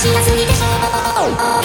しやすぎでしょ